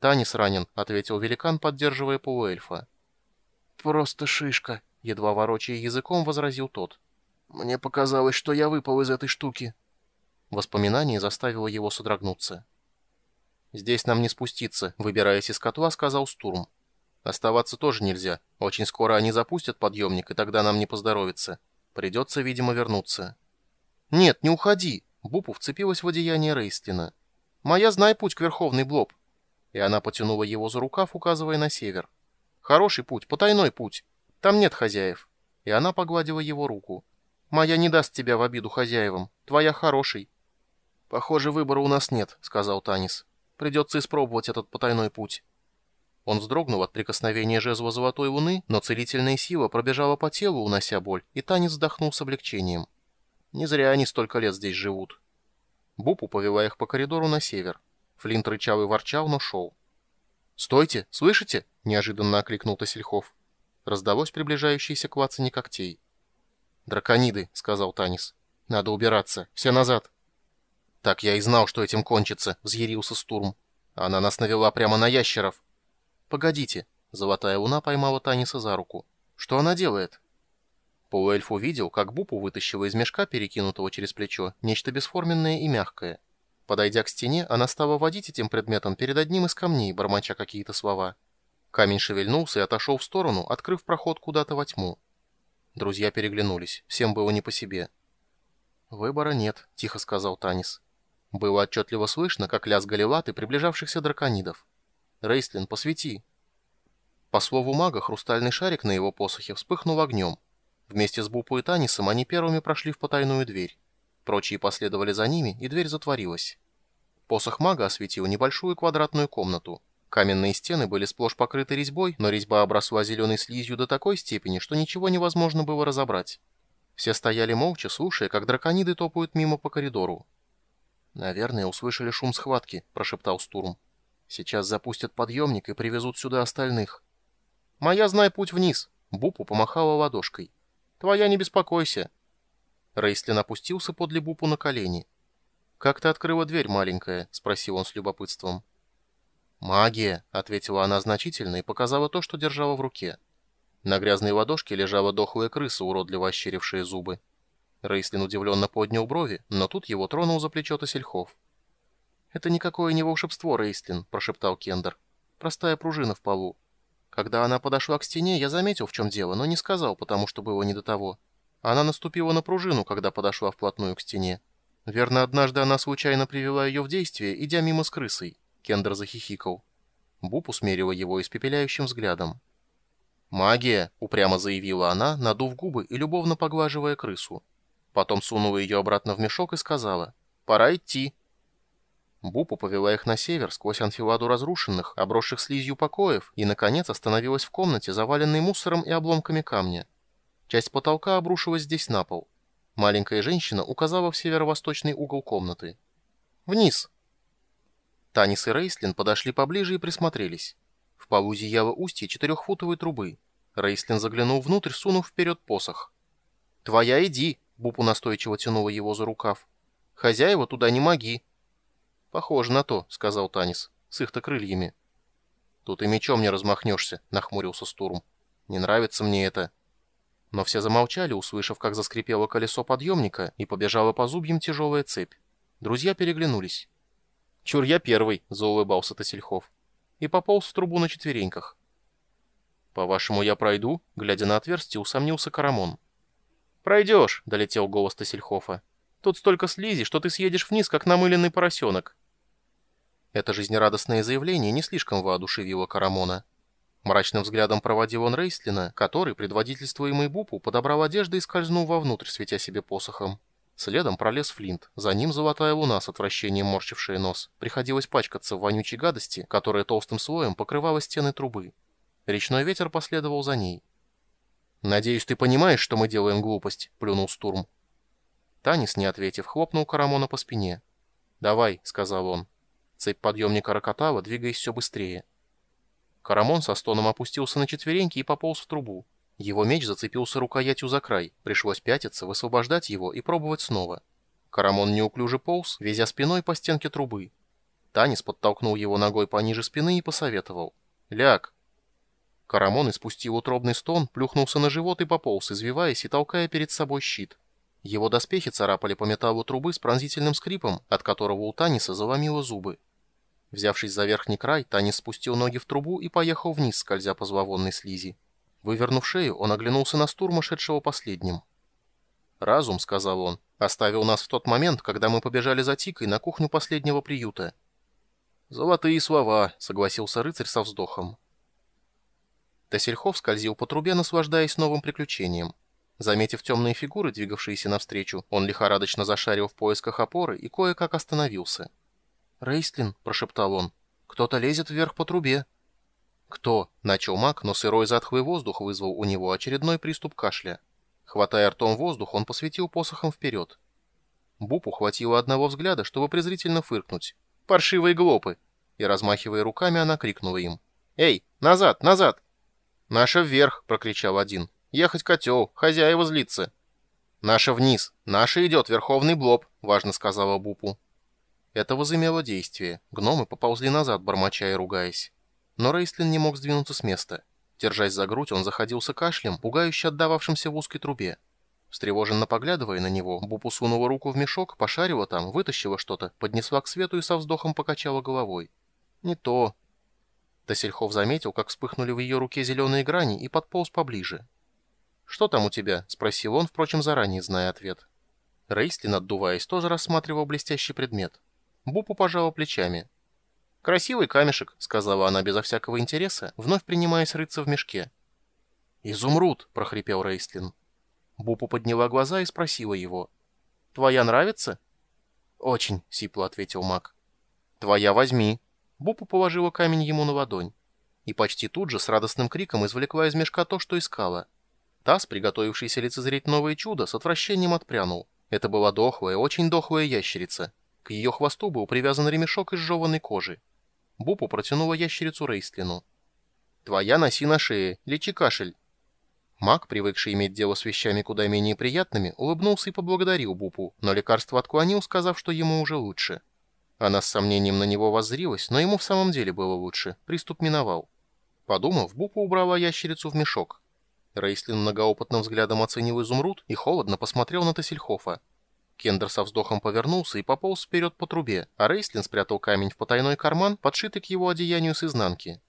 «Танис ранен», — ответил великан, поддерживая полуэльфа. «Просто шишка», — едва ворочая языком, возразил тот. «Мне показалось, что я выпал из этой штуки». Воспоминание заставило его содрогнуться. «Здесь нам не спуститься», — выбираясь из котла, сказал Стурм. «Оставаться тоже нельзя. Очень скоро они запустят подъемник, и тогда нам не поздоровится. Придется, видимо, вернуться». «Нет, не уходи!» — Бупу вцепилась в одеяние Рейстлина. «Моя знай путь к Верховный Блоб». И она потянула его за рукав, указывая на север. «Хороший путь, потайной путь. Там нет хозяев». И она погладила его руку. «Моя не даст тебя в обиду хозяевам. Твоя хороший». «Похоже, выбора у нас нет», — сказал Танис. «Придется испробовать этот потайной путь». Он вздрогнул от прикосновения жезла Золотой Луны, но целительная сила пробежала по телу, унося боль, и Танис вздохнул с облегчением. Не зря они столько лет здесь живут. Бупу повела их по коридору на север. Флинт рычал и ворчал, но шел. «Стойте! Слышите?» — неожиданно окликнул Тасельхов. Раздалось приближающееся клацанье когтей. «Дракониды», — сказал Танис. «Надо убираться. Все назад». «Так я и знал, что этим кончится», — взъярился Стурм. «Она нас навела прямо на ящеров». «Погодите». Золотая луна поймала Таниса за руку. «Что она делает?» Полуэльф увидел, как Бупу вытащила из мешка, перекинутого через плечо, нечто бесформенное и мягкое. Подойдя к стене, она стала водить этим предметом перед одним из камней, бормоча какие-то слова. Камень шевельнулся и отошел в сторону, открыв проход куда-то во тьму. Друзья переглянулись, всем было не по себе. «Выбора нет», — тихо сказал Танис. Было отчетливо слышно, как лязгали латы приближавшихся драконидов. «Рейстлин, посвети!» По слову мага, хрустальный шарик на его посохе вспыхнул огнем. Вместе с Бупу и Танисом они первыми прошли в потайную дверь. Прочие последовали за ними, и дверь затворилась. Посох мага осветил небольшую квадратную комнату. Каменные стены были сплошь покрыты резьбой, но резьба обросла зеленой слизью до такой степени, что ничего невозможно было разобрать. Все стояли молча, слушая, как дракониды топают мимо по коридору. «Наверное, услышали шум схватки», — прошептал Стурм. «Сейчас запустят подъемник и привезут сюда остальных». «Моя знай путь вниз», — Бупу помахала ладошкой. Твоя не беспокойся». Рейстлин опустился подле Бупу на колени. «Как ты открыла дверь, маленькая?» — спросил он с любопытством. «Магия», — ответила она значительно и показала то, что держала в руке. На грязной ладошке лежала дохлая крыса, уродливо ощерившая зубы. Рейслин удивленно поднял брови, но тут его тронул за плечо Тосельхов. «Это никакое не волшебство, Рейслин», — прошептал Кендер. «Простая пружина в полу. Когда она подошла к стене, я заметил, в чем дело, но не сказал, потому что было не до того. Она наступила на пружину, когда подошла вплотную к стене. Верно, однажды она случайно привела ее в действие, идя мимо с крысой. Кендер захихикал. Буб усмерила его испепеляющим взглядом. «Магия!» — упрямо заявила она, надув губы и любовно поглаживая крысу. Потом сунула ее обратно в мешок и сказала «Пора идти». Бупу повела их на север, сквозь анфиладу разрушенных, обросших слизью покоев, и, наконец, остановилась в комнате, заваленной мусором и обломками камня. Часть потолка обрушилась здесь на пол. Маленькая женщина указала в северо-восточный угол комнаты. «Вниз!» Танис и Рейслин подошли поближе и присмотрелись. В полу зияло устье четырехфутовой трубы. Рейслин заглянул внутрь, сунув вперед посох. «Твоя иди!» — Бупу настойчиво тянула его за рукав. «Хозяева туда не моги!» «Похоже на то», — сказал Танис, — «с их-то крыльями». «Тут и мечом не размахнешься», — нахмурился Стурм. «Не нравится мне это». Но все замолчали, услышав, как заскрипело колесо подъемника, и побежала по зубьям тяжелая цепь. Друзья переглянулись. «Чур я первый», — заулыбался Тосельхов. И пополз в трубу на четвереньках. «По-вашему, я пройду?» — глядя на отверстие, усомнился Карамон. «Пройдешь», — долетел голос Тосельхофа. «Тут столько слизи, что ты съедешь вниз, как намыленный поросенок». Это жизнерадостное заявление не слишком воодушевило Карамона. Мрачным взглядом проводил он Рейслина, который, предводительствуемый Бупу, подобрал одежды и скользнул вовнутрь, светя себе посохом. Следом пролез Флинт, за ним золотая луна с отвращением морщившая нос. Приходилось пачкаться в вонючей гадости, которая толстым слоем покрывала стены трубы. Речной ветер последовал за ней. «Надеюсь, ты понимаешь, что мы делаем глупость», — плюнул Стурм. Танис, не ответив, хлопнул Карамона по спине. «Давай», — сказал он. Цепь подъемника рокотала, двигаясь все быстрее. Карамон со стоном опустился на четвереньки и пополз в трубу. Его меч зацепился рукоятью за край, пришлось пятиться, высвобождать его и пробовать снова. Карамон неуклюже полз, везя спиной по стенке трубы. Танис подтолкнул его ногой пониже спины и посоветовал. «Ляг!» Карамон испустил утробный стон, плюхнулся на живот и пополз, извиваясь и толкая перед собой щит. Его доспехи царапали по металлу трубы с пронзительным скрипом, от которого у Таниса заломило зубы. Взявшись за верхний край, Танис спустил ноги в трубу и поехал вниз, скользя по зловонной слизи. Вывернув шею, он оглянулся на Стурма, шедшего последним. «Разум», — сказал он, — «оставил нас в тот момент, когда мы побежали за Тикой на кухню последнего приюта». «Золотые слова», — согласился рыцарь со вздохом. Тесельхов скользил по трубе, наслаждаясь новым приключением. Заметив темные фигуры, двигавшиеся навстречу, он лихорадочно зашарил в поисках опоры и кое-как остановился. «Рейстлин», — прошептал он, — «кто-то лезет вверх по трубе». «Кто?» — начал маг, но сырой затхлый воздух вызвал у него очередной приступ кашля. Хватая ртом воздух, он посветил посохом вперед. Бупу хватило одного взгляда, чтобы презрительно фыркнуть. «Паршивые глопы!» И, размахивая руками, она крикнула им. «Эй, назад, назад!» «Наша вверх!» — прокричал один. «Ехать котел, хозяева злится!» «Наша вниз! Наша идет, верховный блоб!» — важно сказала Бупу. Это возымело действие. Гномы поползли назад, бормоча и ругаясь. Но Рейстлин не мог сдвинуться с места. Держась за грудь, он заходился кашлем, пугающе отдававшимся в узкой трубе. Встревоженно поглядывая на него, Бупу сунула руку в мешок, пошарила там, вытащила что-то, поднесла к свету и со вздохом покачала головой. «Не то». Тасельхов заметил, как вспыхнули в ее руке зеленые грани и подполз поближе. «Что там у тебя?» — спросил он, впрочем, заранее зная ответ. Рейстлин, отдуваясь, тоже рассматривал блестящий предмет. Бупу пожала плечами. «Красивый камешек», — сказала она безо всякого интереса, вновь принимаясь рыться в мешке. «Изумруд», — прохрипел Рейстлин. Бупу подняла глаза и спросила его. «Твоя нравится?» «Очень», — сипло ответил маг. «Твоя возьми». Бупу положила камень ему на ладонь. И почти тут же с радостным криком извлекла из мешка то, что искала. Таз, приготовившийся лицезреть новое чудо, с отвращением отпрянул. Это была дохлая, очень дохлая ящерица. Ее хвосту был привязан ремешок из жеванной кожи. Бупу протянула ящерицу Рейстлину. «Твоя носи на шее, лечи кашель». Маг, привыкший иметь дело с вещами куда менее приятными, улыбнулся и поблагодарил Бупу, но лекарство отклонил, сказав, что ему уже лучше. Она с сомнением на него воззрилась, но ему в самом деле было лучше, приступ миновал. Подумав, Бупу убрала ящерицу в мешок. Рейслин многоопытным взглядом оценил изумруд и холодно посмотрел на Тассельхофа. Кендер со вздохом повернулся и пополз вперед по трубе, а Рейслин спрятал камень в потайной карман, подшитый к его одеянию с изнанки.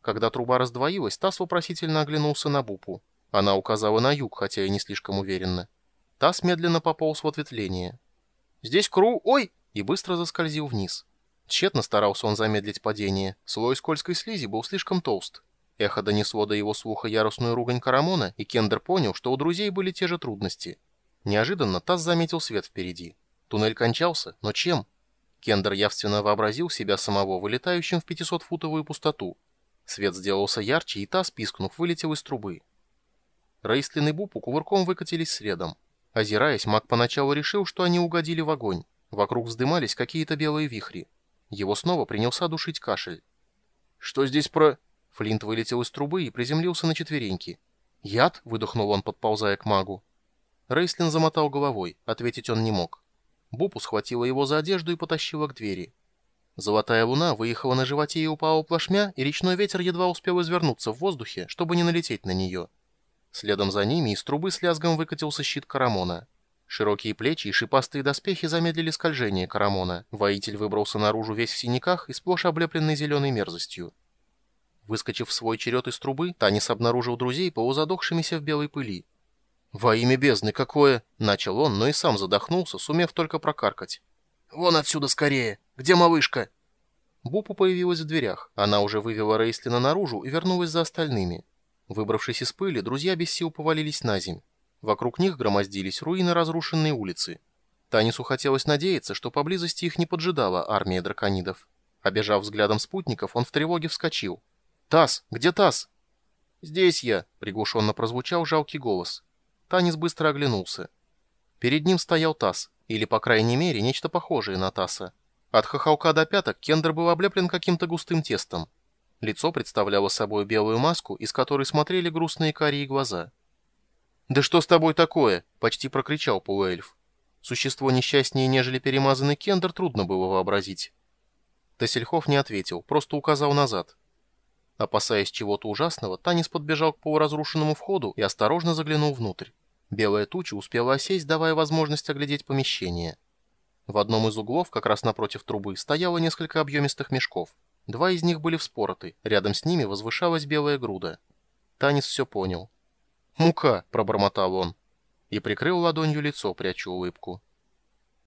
Когда труба раздвоилась, Тасс вопросительно оглянулся на Бупу. Она указала на юг, хотя и не слишком уверенно. Тасс медленно пополз в ответвление. «Здесь Кру... Ой!» и быстро заскользил вниз. Тщетно старался он замедлить падение. Слой скользкой слизи был слишком толст. Эхо донесло до его слуха яростную ругань Карамона, и Кендер понял, что у друзей были те же трудности. Неожиданно Тасс заметил свет впереди. Туннель кончался, но чем? Кендер явственно вообразил себя самого вылетающим в 500-футовую пустоту. Свет сделался ярче, и Тасс, пискнув, вылетел из трубы. Рейстлин и Бупу кувырком выкатились следом. Озираясь, маг поначалу решил, что они угодили в огонь. Вокруг вздымались какие-то белые вихри. Его снова принялся душить кашель. «Что здесь про...» Флинт вылетел из трубы и приземлился на четвереньки. «Яд?» — выдохнул он, подползая к магу. Рейслин замотал головой, ответить он не мог. Бупу схватила его за одежду и потащила к двери. Золотая луна выехала на животе и упала плашмя, и речной ветер едва успел извернуться в воздухе, чтобы не налететь на нее. Следом за ними из трубы с лязгом выкатился щит Карамона. Широкие плечи и шипастые доспехи замедлили скольжение Карамона. Воитель выбрался наружу весь в синяках и сплошь облепленный зеленой мерзостью. Выскочив в свой черед из трубы, Танис обнаружил друзей, полузадохшимися в белой пыли. «Во имя бездны какое!» — начал он, но и сам задохнулся, сумев только прокаркать. «Вон отсюда скорее! Где малышка?» Бупу появилась в дверях. Она уже вывела Рейслина наружу и вернулась за остальными. Выбравшись из пыли, друзья без сил повалились на земь. Вокруг них громоздились руины разрушенной улицы. Танису хотелось надеяться, что поблизости их не поджидала армия драконидов. Обежав взглядом спутников, он в тревоге вскочил. «Тасс! Где Тасс?» «Здесь я!» — приглушенно прозвучал жалкий голос. Танис быстро оглянулся. Перед ним стоял Тасс, или, по крайней мере, нечто похожее на Тасса. От хохолка до пяток Кендер был облеплен каким-то густым тестом. Лицо представляло собой белую маску, из которой смотрели грустные карие глаза. «Да что с тобой такое?» — почти прокричал полуэльф. Существо несчастнее, нежели перемазанный Кендер, трудно было вообразить. Тесельхов не ответил, просто указал назад. Опасаясь чего-то ужасного, Танис подбежал к полуразрушенному входу и осторожно заглянул внутрь. Белая туча успела осесть, давая возможность оглядеть помещение. В одном из углов, как раз напротив трубы, стояло несколько объемистых мешков. Два из них были вспороты, рядом с ними возвышалась белая груда. Танис все понял. «Мука!» — пробормотал он. И прикрыл ладонью лицо, пряча улыбку.